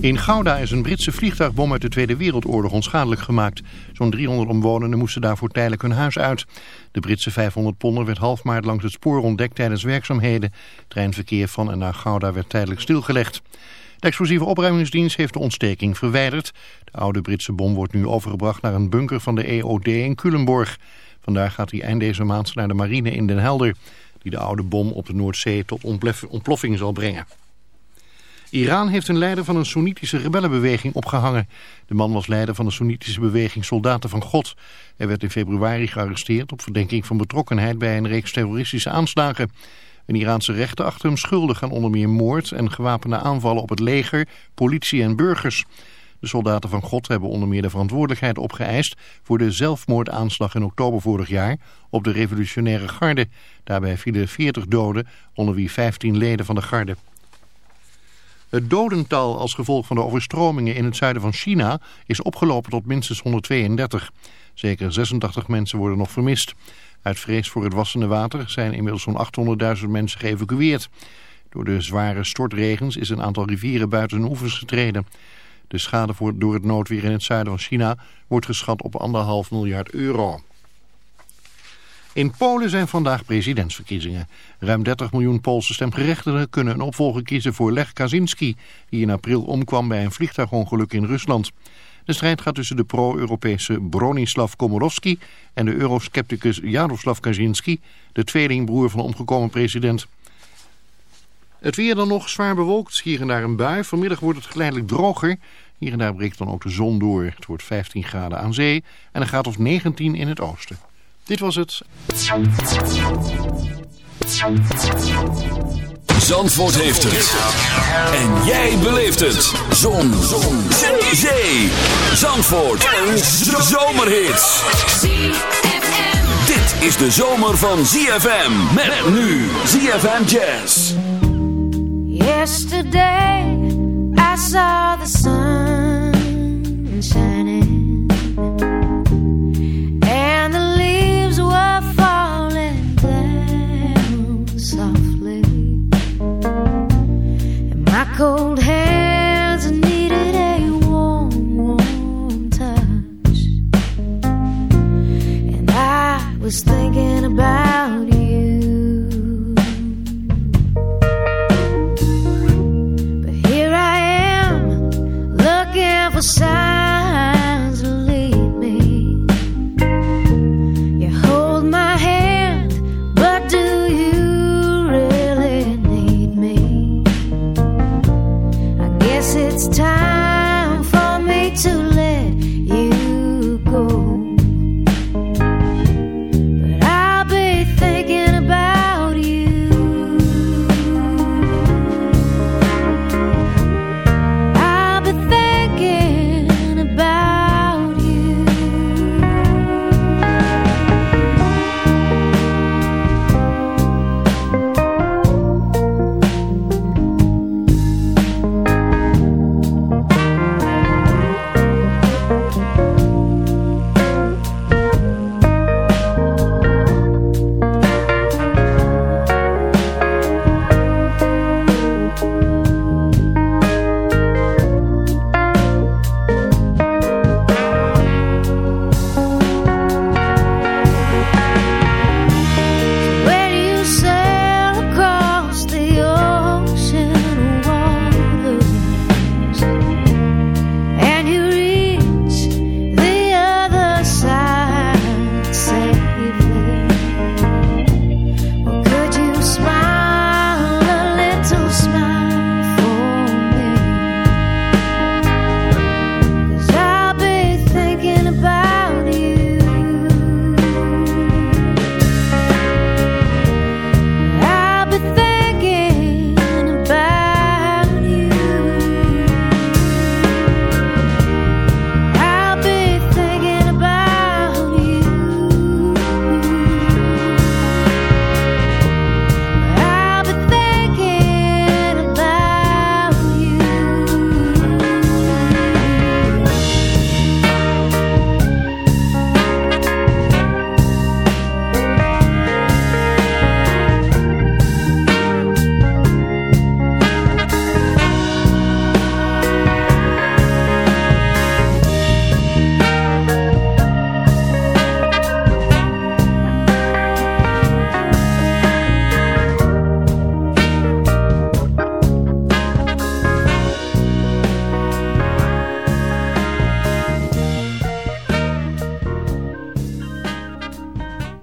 In Gouda is een Britse vliegtuigbom uit de Tweede Wereldoorlog onschadelijk gemaakt. Zo'n 300 omwonenden moesten daarvoor tijdelijk hun huis uit. De Britse 500 ponder werd half maart langs het spoor ontdekt tijdens werkzaamheden. Treinverkeer van en naar Gouda werd tijdelijk stilgelegd. De explosieve opruimingsdienst heeft de ontsteking verwijderd. De oude Britse bom wordt nu overgebracht naar een bunker van de EOD in Culemborg. Vandaar gaat hij eind deze maand naar de marine in Den Helder... die de oude bom op de Noordzee tot ontploffing zal brengen. Iran heeft een leider van een Soenitische rebellenbeweging opgehangen. De man was leider van de Soenitische beweging Soldaten van God. Hij werd in februari gearresteerd op verdenking van betrokkenheid bij een reeks terroristische aanslagen. Een Iraanse rechter achter hem schuldig aan onder meer moord en gewapende aanvallen op het leger, politie en burgers. De soldaten van God hebben onder meer de verantwoordelijkheid opgeëist voor de zelfmoordaanslag in oktober vorig jaar op de revolutionaire garde. Daarbij vielen 40 doden, onder wie 15 leden van de garde. Het dodental als gevolg van de overstromingen in het zuiden van China is opgelopen tot minstens 132. Zeker 86 mensen worden nog vermist. Uit vrees voor het wassende water zijn inmiddels zo'n 800.000 mensen geëvacueerd. Door de zware stortregens is een aantal rivieren buiten de oevers getreden. De schade door het noodweer in het zuiden van China wordt geschat op anderhalf miljard euro. In Polen zijn vandaag presidentsverkiezingen. Ruim 30 miljoen Poolse stemgerechtigden kunnen een opvolger kiezen voor Lech Kaczynski... die in april omkwam bij een vliegtuigongeluk in Rusland. De strijd gaat tussen de pro-Europese Bronislav Komorowski en de euroscepticus Jaroslav Kaczynski, de tweelingbroer van de omgekomen president. Het weer dan nog zwaar bewolkt, hier en daar een bui. Vanmiddag wordt het geleidelijk droger. Hier en daar breekt dan ook de zon door. Het wordt 15 graden aan zee en een graad of 19 in het oosten. Dit was het. Zandvoort heeft het. En jij beleeft het. Zon. Zon. Zee. Zee. Zandvoort. Een zomerhit. Dit is de zomer van ZFM. Met nu ZFM Jazz. Yesterday I saw the sun shining. Cold hands needed a warm, warm touch. And I was thinking about you. But here I am looking for signs time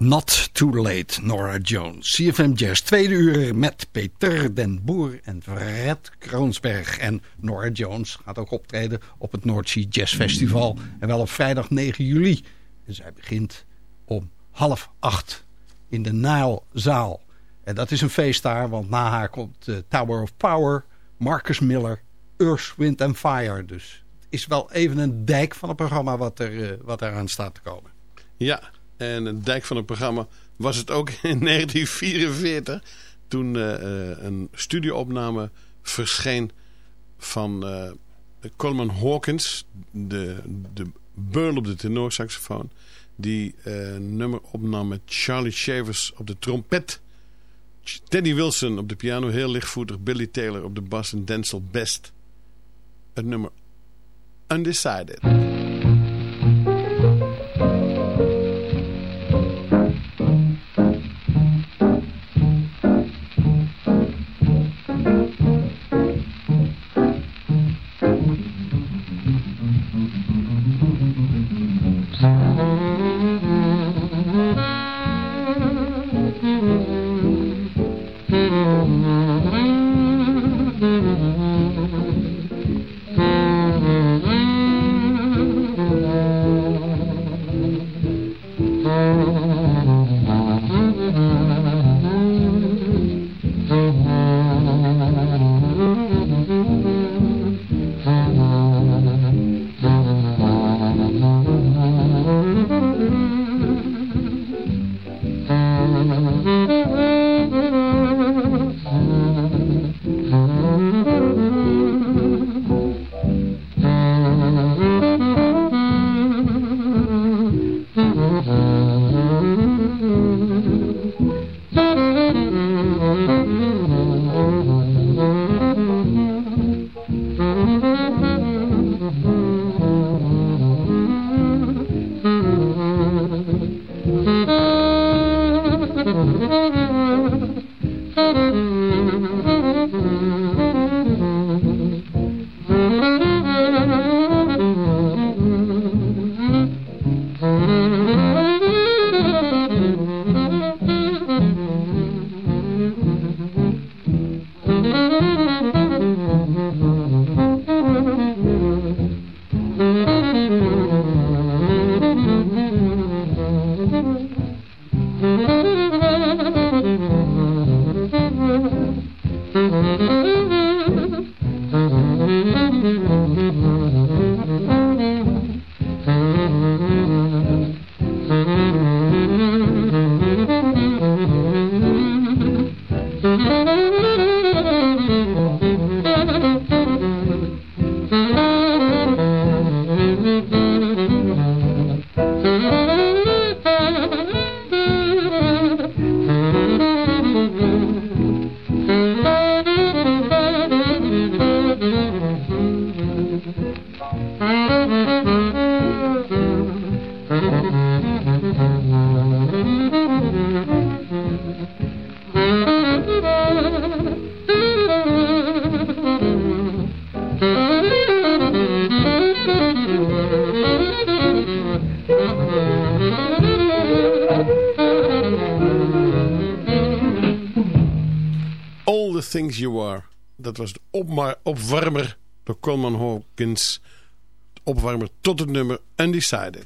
Not Too Late, Nora Jones. CFM Jazz, tweede uur met Peter den Boer en Fred Kroonsberg. En Nora Jones gaat ook optreden op het Noordzee Jazz Festival. En wel op vrijdag 9 juli. En zij begint om half acht in de Nijlzaal. En dat is een feest daar, want na haar komt de Tower of Power, Marcus Miller, Earth, Wind and Fire. Dus het is wel even een dijk van het programma wat er, uh, wat eraan staat te komen. Ja, en een dijk van het programma was het ook in 1944. Toen uh, een studioopname verscheen van uh, Coleman Hawkins. De, de beul op de tenorsaxofoon. Die nummer opnam met Charlie Shavers op de trompet. Teddy Wilson op de piano, heel lichtvoetig. Billy Taylor op de bas en Denzel Best. Het nummer Undecided. Things You Are. Dat was de opwarmer door Coleman Hawkins. Opwarmer tot het nummer Undecided.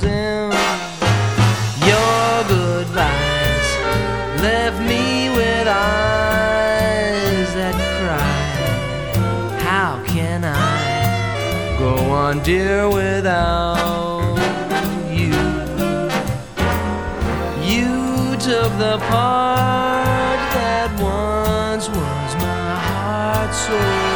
Them. Your goodbyes left me with eyes that cry. How can I go on, dear, without you? You took the part that once was my heart's soul.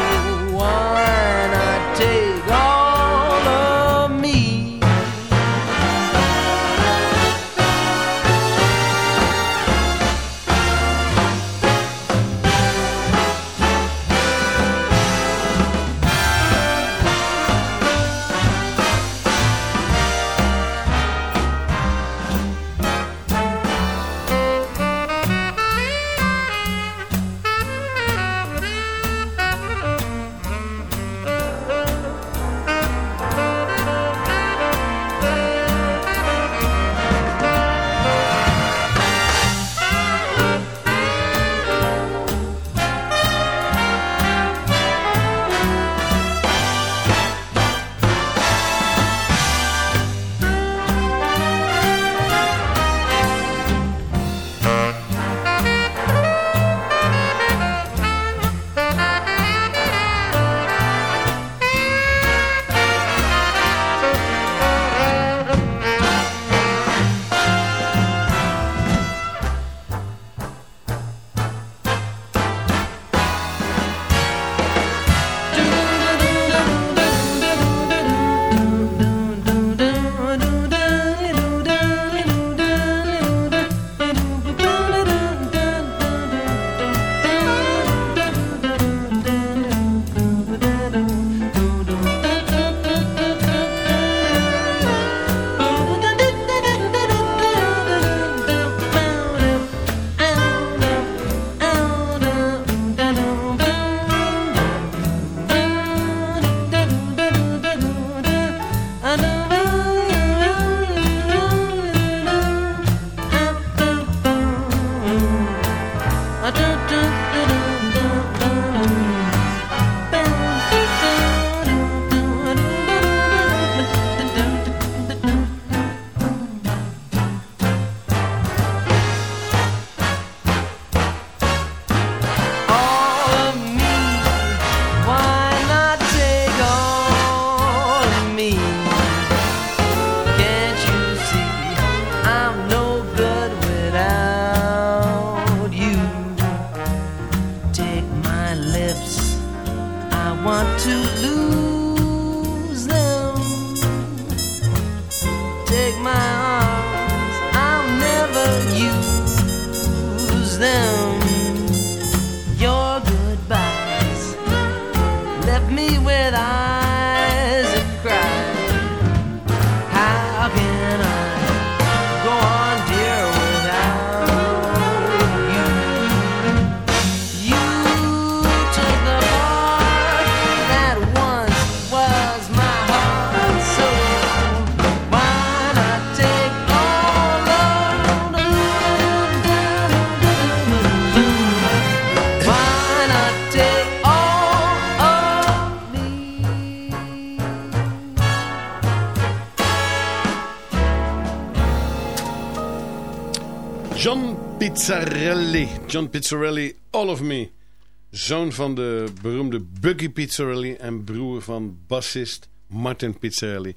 John Pizzarelli. John Pizzarelli, All of Me. Zoon van de beroemde Buggy Pizzarelli en broer van bassist Martin Pizzarelli.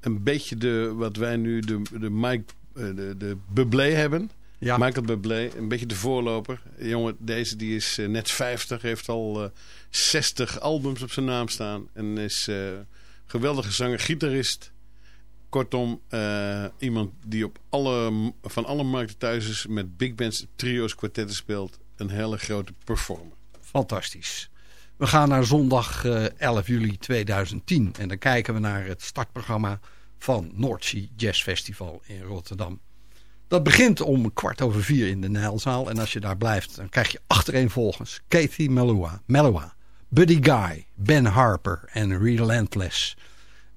Een beetje de, wat wij nu de, de Mike eh, de, de Bublé hebben. Ja. Michael Bublé, een beetje de voorloper. Jongen, deze die is eh, net 50, heeft al eh 60 albums op zijn naam staan. En is eh geweldige zanger, gitarist. Kortom, eh, iemand die op alle, van alle markten thuis is... met big bands, trio's, kwartetten speelt. Een hele grote performer. Fantastisch. We gaan naar zondag eh, 11 juli 2010. En dan kijken we naar het startprogramma van Noordse Jazz Festival in Rotterdam. Dat begint om kwart over vier in de Nijlzaal. En als je daar blijft, dan krijg je achtereenvolgens Kathy Melua, Melua Buddy Guy, Ben Harper en Relentless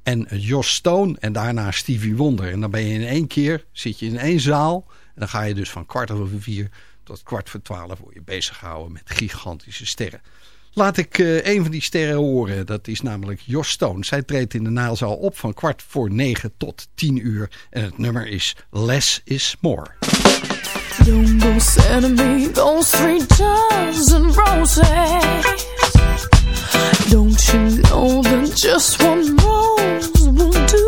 en Jos Stone en daarna Stevie Wonder. En dan ben je in één keer, zit je in één zaal. En dan ga je dus van kwart over vier tot kwart voor twaalf voor je bezig houden met gigantische sterren. Laat ik eh, een van die sterren horen. Dat is namelijk Jos Stone. Zij treedt in de naalzaal op van kwart voor negen tot tien uur. En het nummer is Less is More. Don't you know that just one rose will do?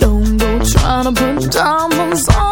Don't go to put diamonds on.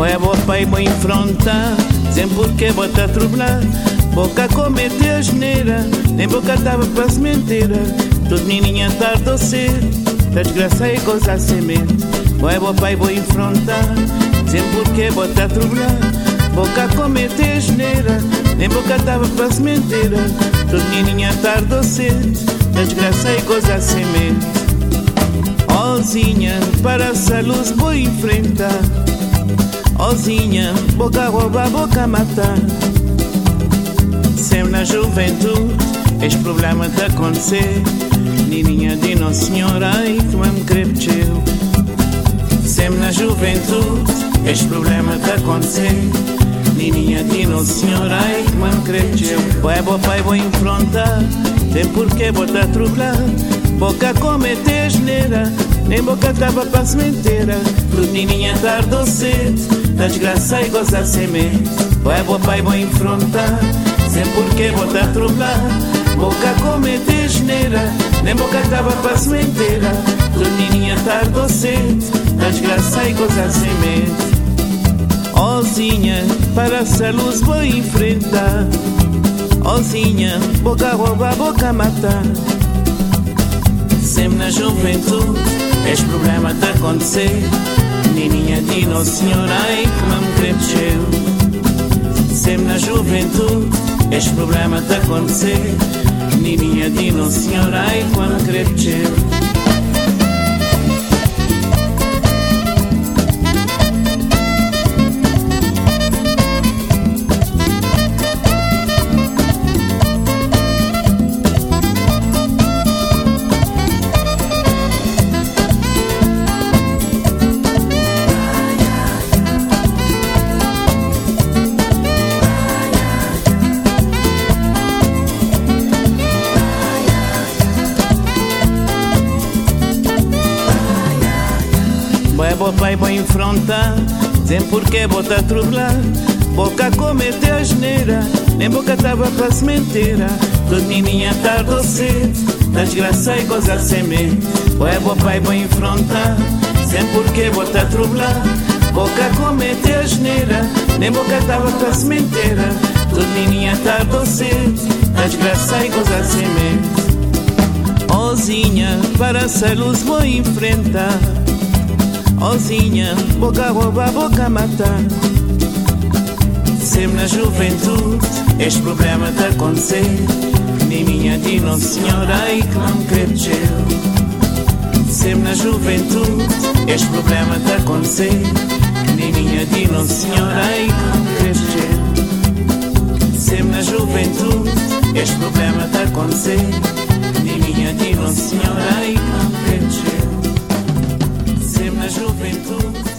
Moja vorba e vou enfrentar, Zem porque botar te trublar Boca cometeu a geneira, Nem boca tava pra se mentira Tudo menininha tarde doce, tá Da desgraça e coisa semer. Moja vorba e vou enfrentar, sem porque vou te trublar Boca cometeu a geneira, Nem boca tava pra se mentira Tudo menininha tarde doce, tá Da desgraça e coisa semer. Ozinha, para essa luz vou enfrentar Ozinha, boca rouba, boca matar Sempre na juventude, este problema de acontecer. Nininha de Nossa Senhora, ai que me crepcheu Sempre na juventude, este problema de acontecer. Nininha de Nossa Senhora, ai que me crepcheu Vai, boa pai, vou enfrentar Tem porquê botar trublar Boca cometer geneira Nem boca tava para sementeira. Tudo nininha tarde ou cedo Da desgraça e gozar semente Vai boa pai, vou enfrentar Sem porquê botar trublar Boca cometer geneira Nem boca tava para sementeira Tudo nininha tarde ou cedo Da desgraça e gozar semente Ozinha, para essa luz vou enfrentar. Ozinha, boca rouba, boca matar Sempre na juventude Este problema de acontecer Bernardino, senhorai, como cresceu Sempre na juventude, este problema te acontecer Nininha Dino, senhorai, como cresceu Vai mă infronta Zem porque bota trublar Boca comete asneira Nem boca tava pra sementeira Todininha tarde ou Da desgraça e coisa semente Ué, bo pai, vou enfrentar Zem porque bota trublar Boca comete asneira Nem boca tava pra sementeira Todininha tarde ou Da desgraça e coisa semente Ozinha, para essa luz vou enfrentar Ozinha, boca rouba, boca matar. Sempre na juventude Este problema de acontecer. Nininha de Nossa Senhora Ai que não cresceu Sempre na juventude Este problema de acontecer. Nininha de Nossa Senhora Ai que não cresceu Sempre na juventude Este problema de acontecer. Nininha de Nossa Senhora Ai que não cresceu juventude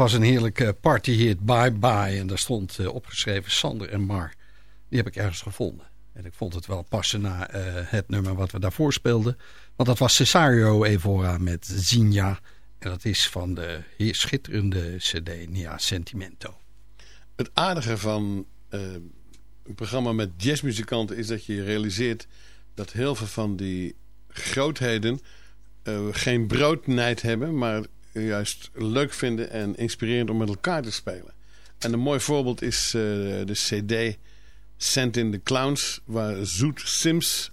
was een heerlijke partyhit, Bye Bye. En daar stond eh, opgeschreven Sander en Mar. Die heb ik ergens gevonden. En ik vond het wel passen na eh, het nummer wat we daarvoor speelden. Want dat was Cesario Evora met Zinja. En dat is van de heer schitterende cd Nia Sentimento. Het aardige van eh, een programma met jazzmuzikanten is dat je realiseert dat heel veel van die grootheden eh, geen broodnijd hebben, maar juist leuk vinden en inspirerend om met elkaar te spelen. En een mooi voorbeeld is eh, de CD Sent in the Clowns, waar Zoet Sims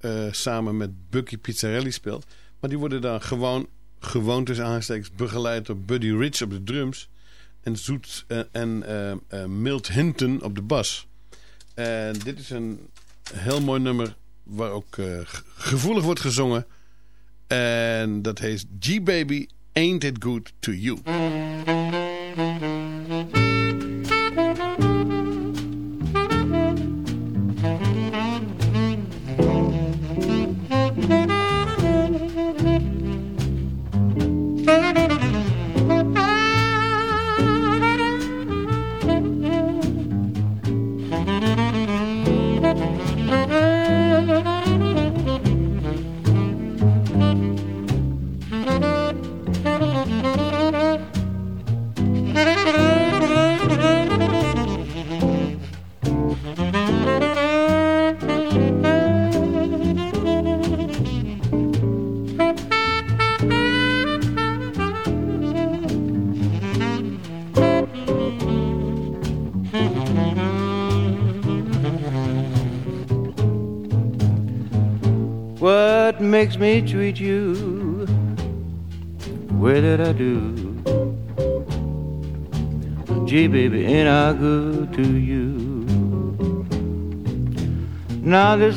eh, samen met Bucky Pizzarelli speelt. Maar die worden dan gewoon, gewoon tussen aanstekens, begeleid door Buddy Rich op de drums. En, Zoet, eh, en eh, eh, Milt Hinton op de bas. En dit is een heel mooi nummer waar ook eh, ge- gevoelig wordt gezongen. En dat heet G-Baby Ain't It Good To You.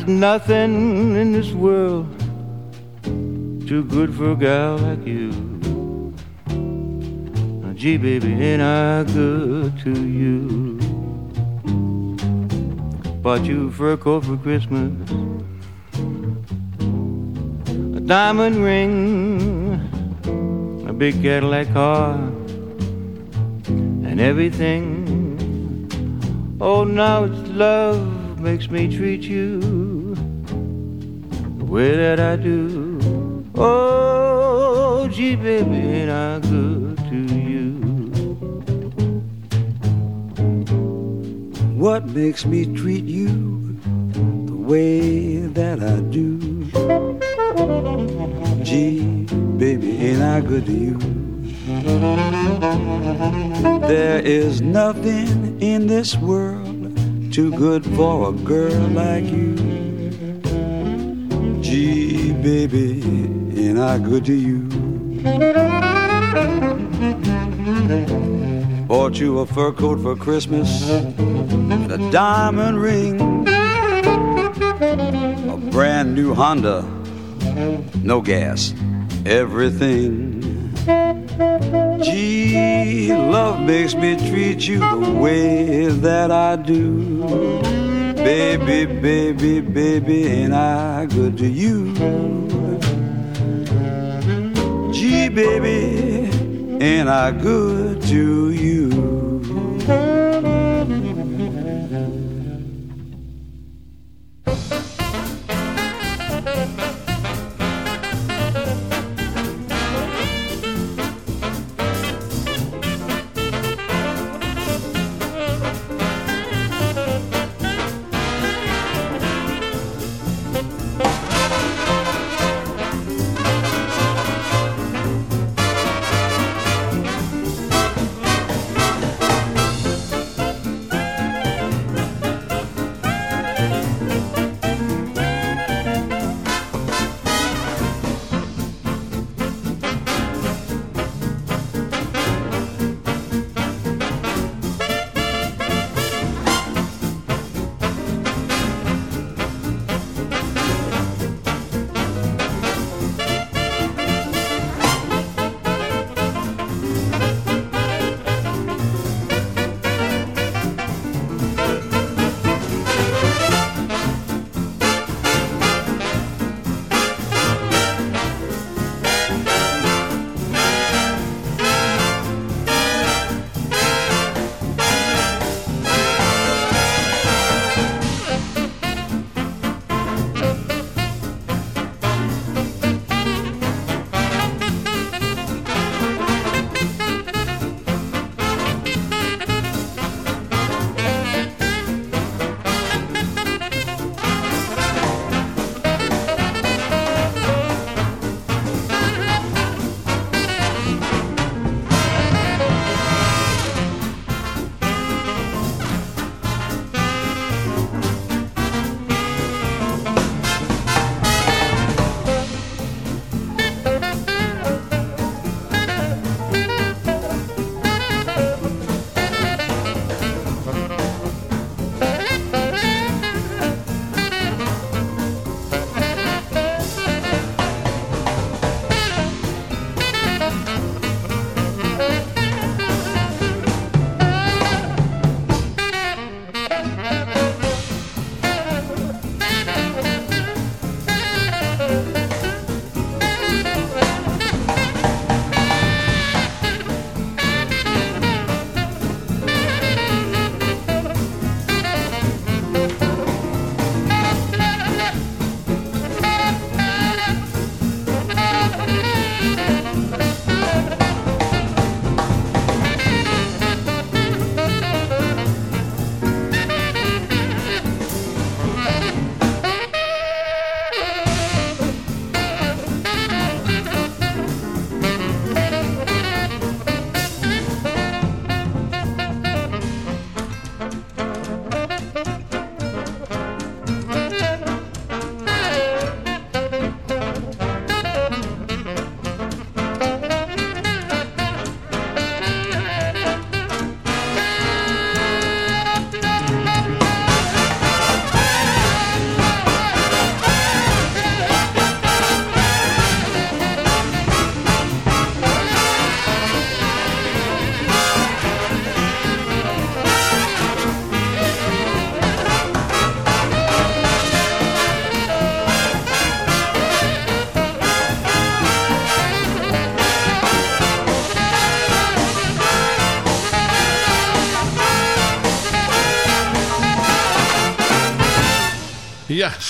Nothing in this world too good for a gal like you. Now, Gee, baby, ain't I good to you? Bought you a fur coat for Christmas a diamond ring, a big Cadillac car, and everything. Oh, now it's love makes me treat you the way that I do. Oh, gee, baby, ain't I good to you? What makes me treat you the way that I do? Gee, baby, ain't I good to you? There is nothing in this world too good for a girl like you. Gee, baby, ain't I good to you? Bought you a fur coat for Christmas, and a diamond ring, a brand new Honda, no gas, everything. Gee, love makes me treat you the way that I do. Baby, baby, baby, ain't I good to you? Gee, baby, ain't I good to you?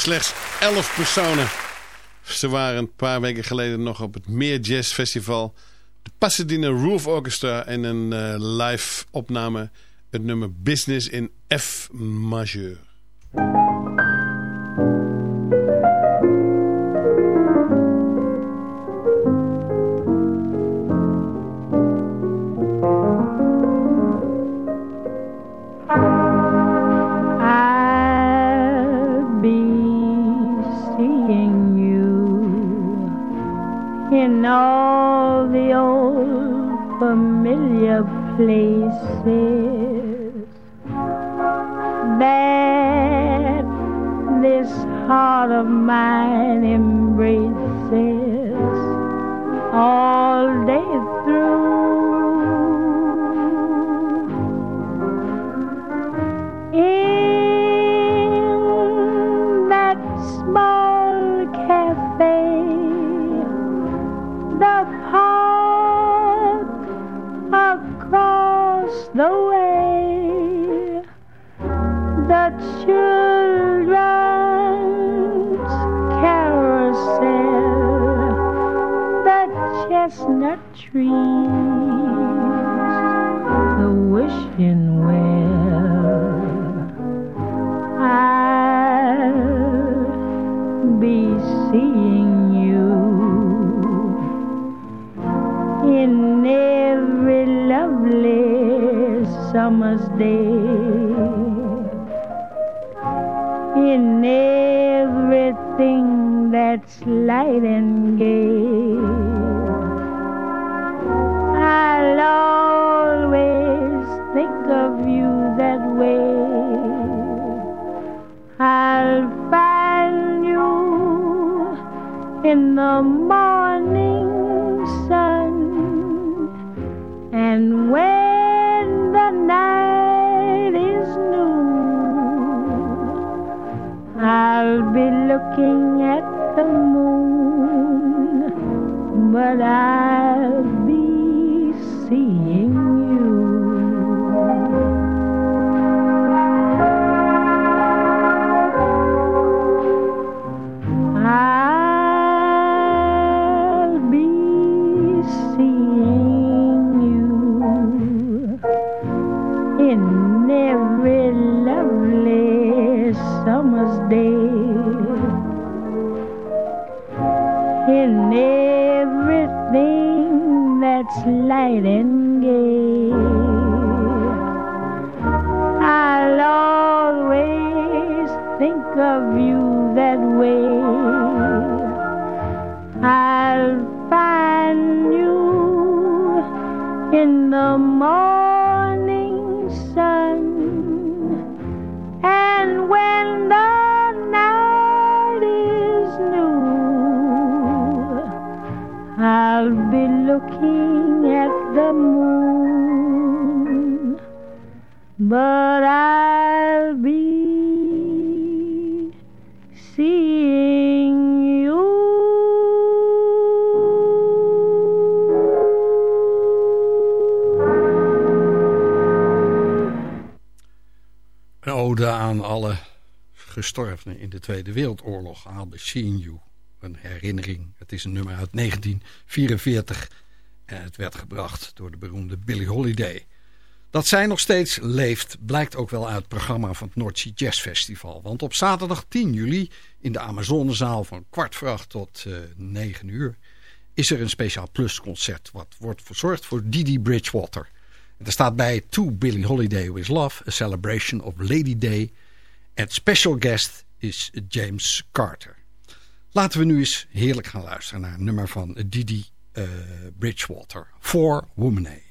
Slechts 11 personen. Ze waren een paar weken geleden nog op het Meer Jazz Festival. De Pasadena Roof Orchestra en een uh, live opname. Het nummer Business in F majeur. Morning sun, and when the night is new, I'll be looking at the moon, but I'll gay. I'll always think of you that way. I'll find you in the morning sun, and when the night is new, I'll be looking moon, you. Een ode aan alle gestorvenen in de Tweede Wereldoorlog. I'll be seeing you. Een herinnering. Het is een nummer uit 1944. En het werd gebracht door de beroemde Billie Holiday. Dat zij nog steeds leeft blijkt ook wel uit het programma van het Noordzee Jazz Festival. Want op zaterdag 10 juli in de Amazonezaal van kwart voor tot uh, 9 uur... is er een speciaal plusconcert wat wordt verzorgd voor Didi Bridgewater. En er staat bij To Billie Holiday With Love, a celebration of Lady Day. En special guest is James Carter. Laten we nu eens heerlijk gaan luisteren naar een nummer van Didi Uh, Bridgewater voor Womané.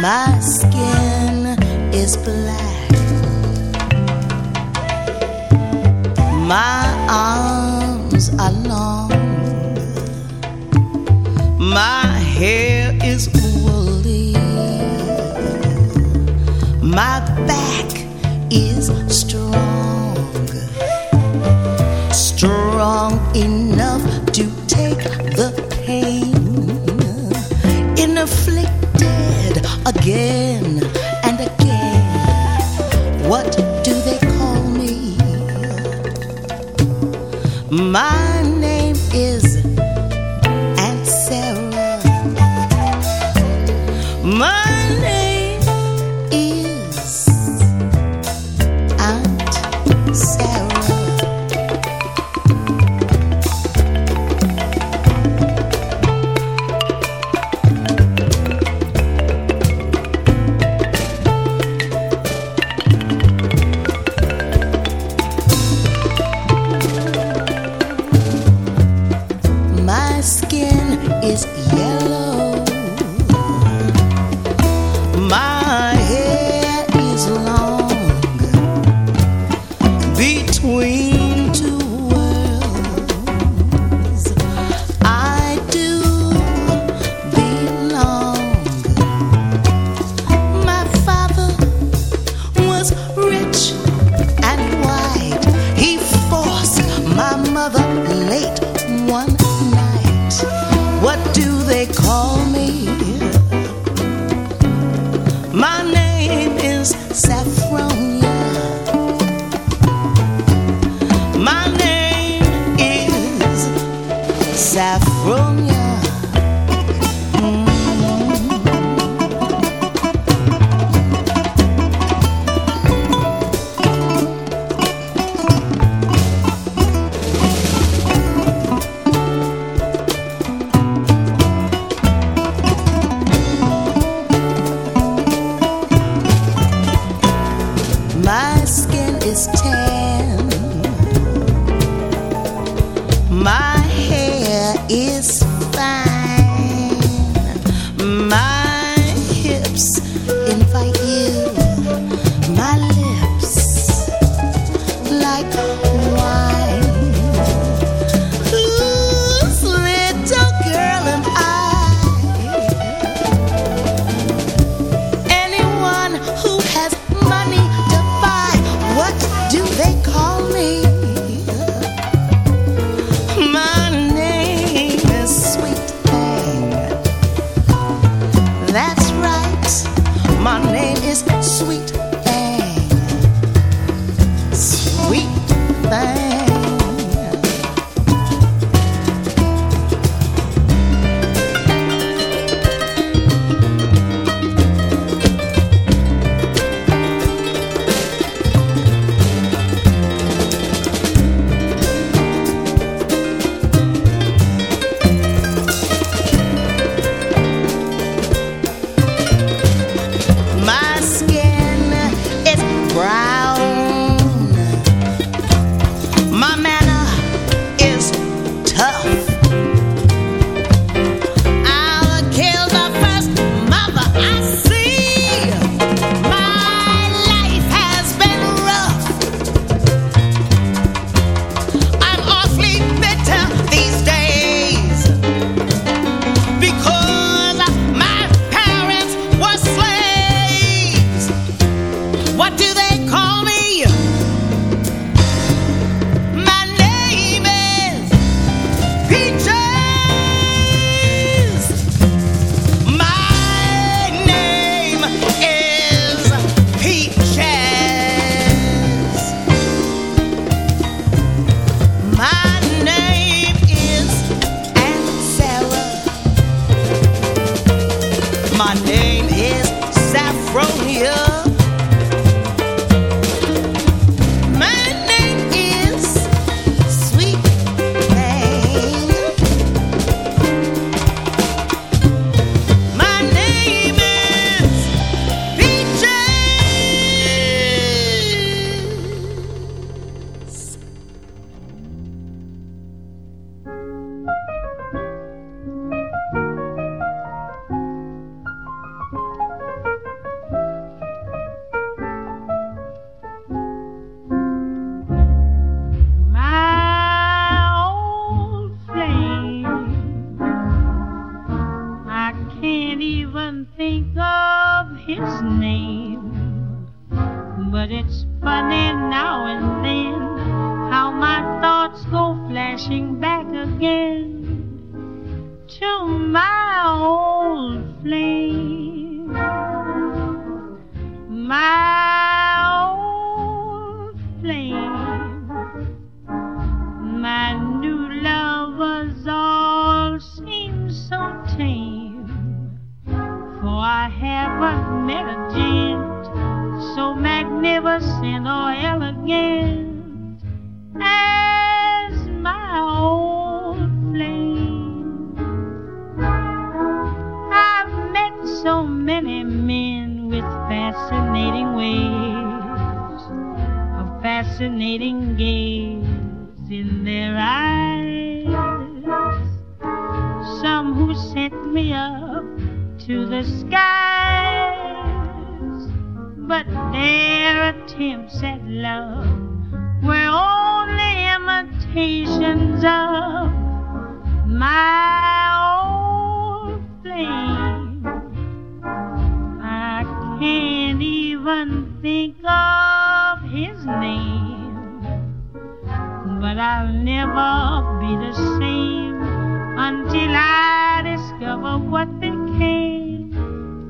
My skin is black. My arms are long. My hair is woolly. My back is strong. Again and again. What do they call me? My I'll never be the same until I discover what became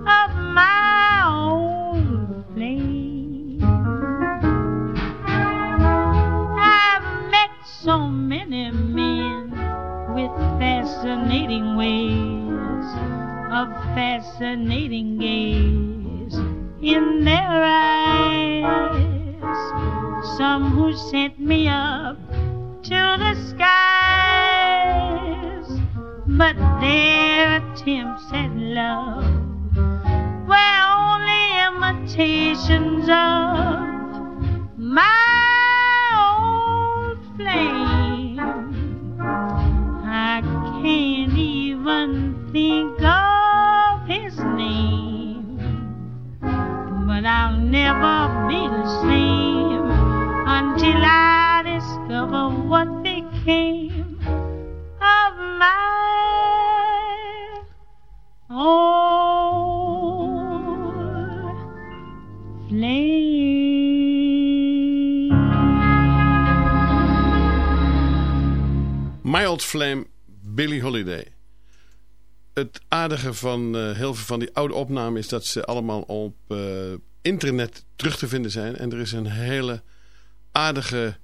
of my old flame. I've met so many men with fascinating ways, of fascinating gaze in their eyes. Some who sent me up to the skies, but their attempts at love were only imitations of my old flame. I can't even think of his name, but I'll never be the same until I discover what became of my old My Old Flame, Billie Holiday. Het aardige van eh, heel veel van die oude opnamen is dat ze allemaal op eh, internet terug te vinden zijn. En er is een hele aardige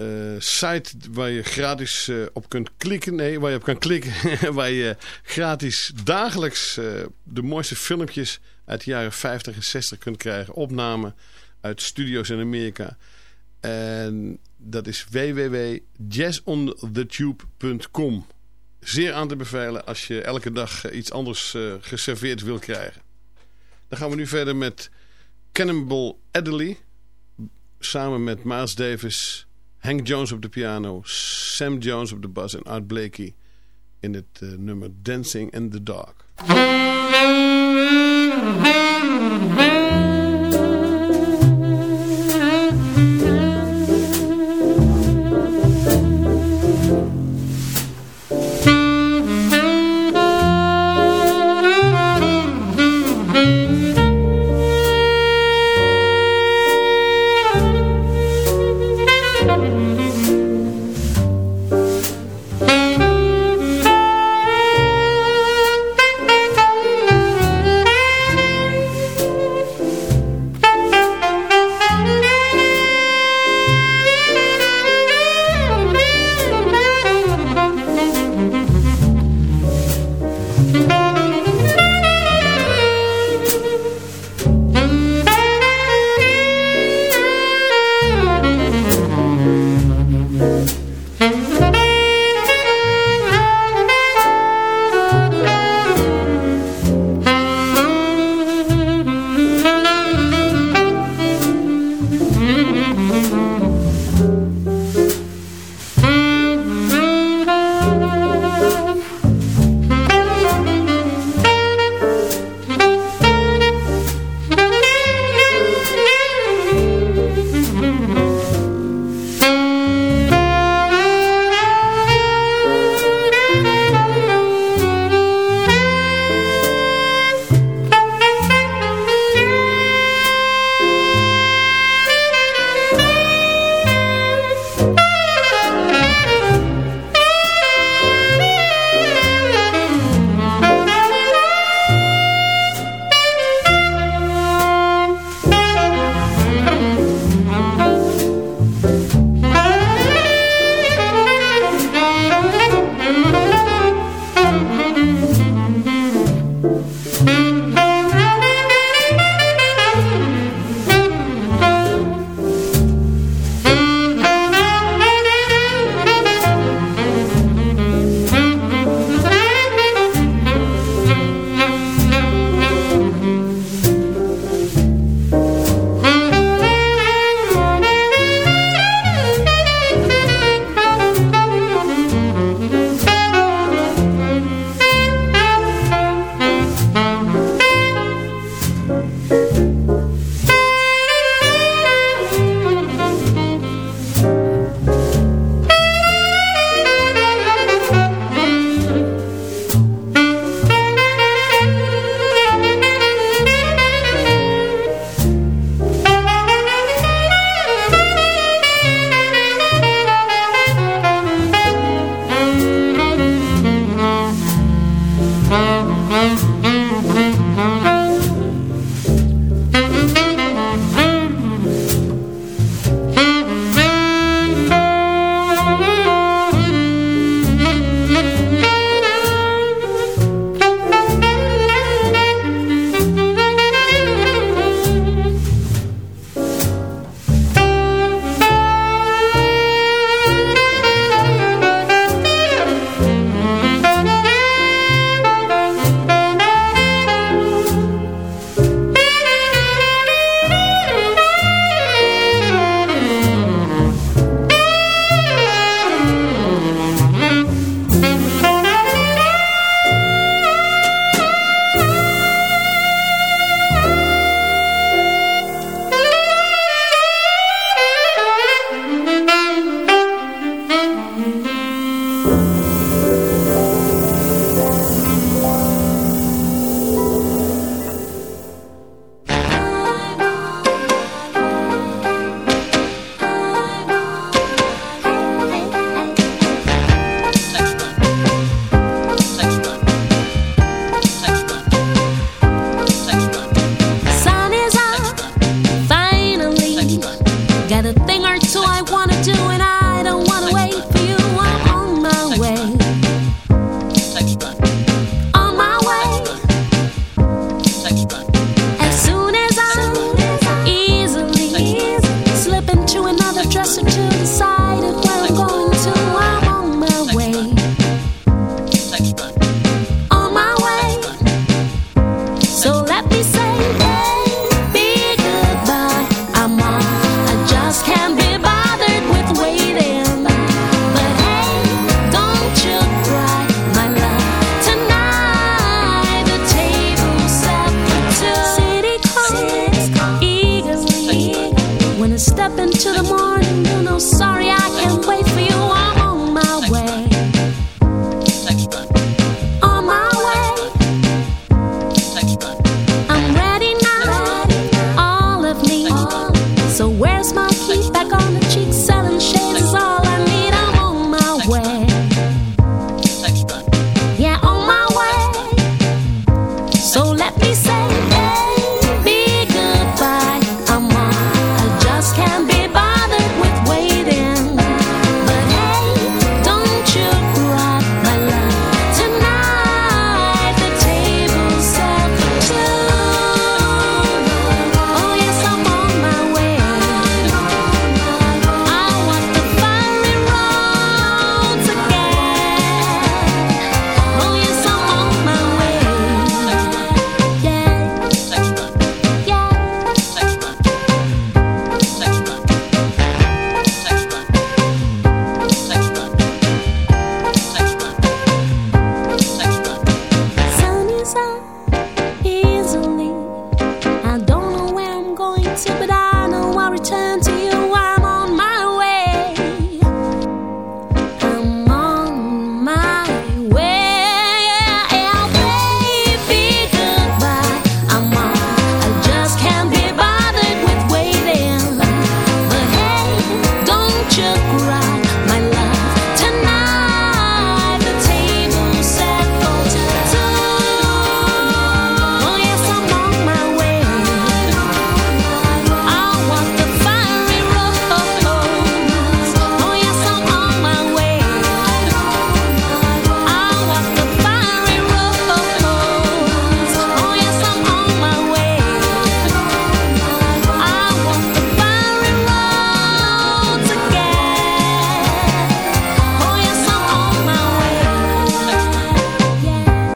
eh, site waar je gratis eh, op kunt klikken. Nee, waar je op kan klikken. waar je gratis dagelijks eh, de mooiste filmpjes uit de jaren 50 en 60 kunt krijgen. Opnamen uit studio's in Amerika. En dat is www.jazzonthetube.com. Zeer aan te bevelen als je elke dag eh, iets anders eh, geserveerd wil krijgen. Dan gaan we nu verder met Cannonball Adderley. Samen met Miles Davis, Hank Jones op de piano, Sam Jones op de bas en Art Blakey in het eh, nummer Dancing in the Dark.